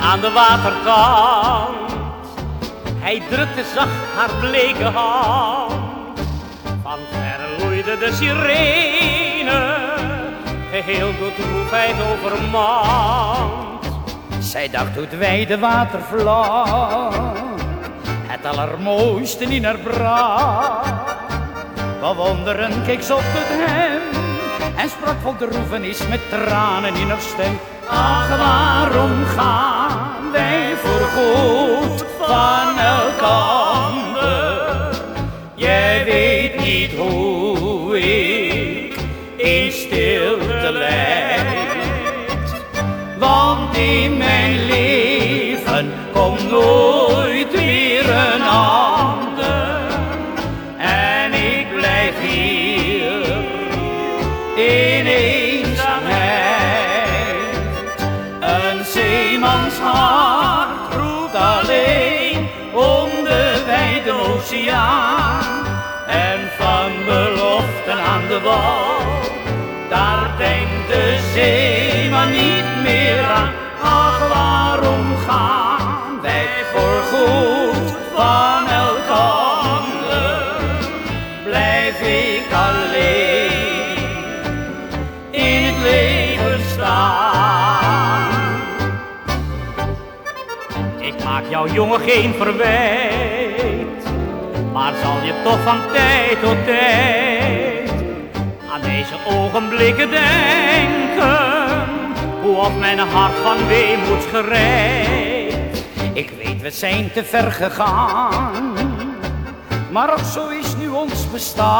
aan de waterkant. Hij drukte zacht haar bleke hand. Van ver loeide de sirene, geheel door droefheid overmand. Zij dacht hoe het wijde water vlag, het allermooiste in haar bracht. Bewonderend keek ze op tot hem en sprak vol droefenis met tranen in haar stem. Ach, waarom gaan wij voorgoed van elkander? Jij weet niet hoe ik in stilte leid. Want in mijn leven komt nooit weer in eenzaamheid. Een zeemans hart roept alleen om de wijde oceaan. En van beloften aan de wal, daar denkt de zeeman niet meer aan. Ach, waarom gaan Ik maak jou jongen geen verwijt, maar zal je toch van tijd tot tijd aan deze ogenblikken denken, hoe op mijn hart van weemoed gereid. Ik weet, we zijn te ver gegaan, maar ook zo is nu ons bestaan.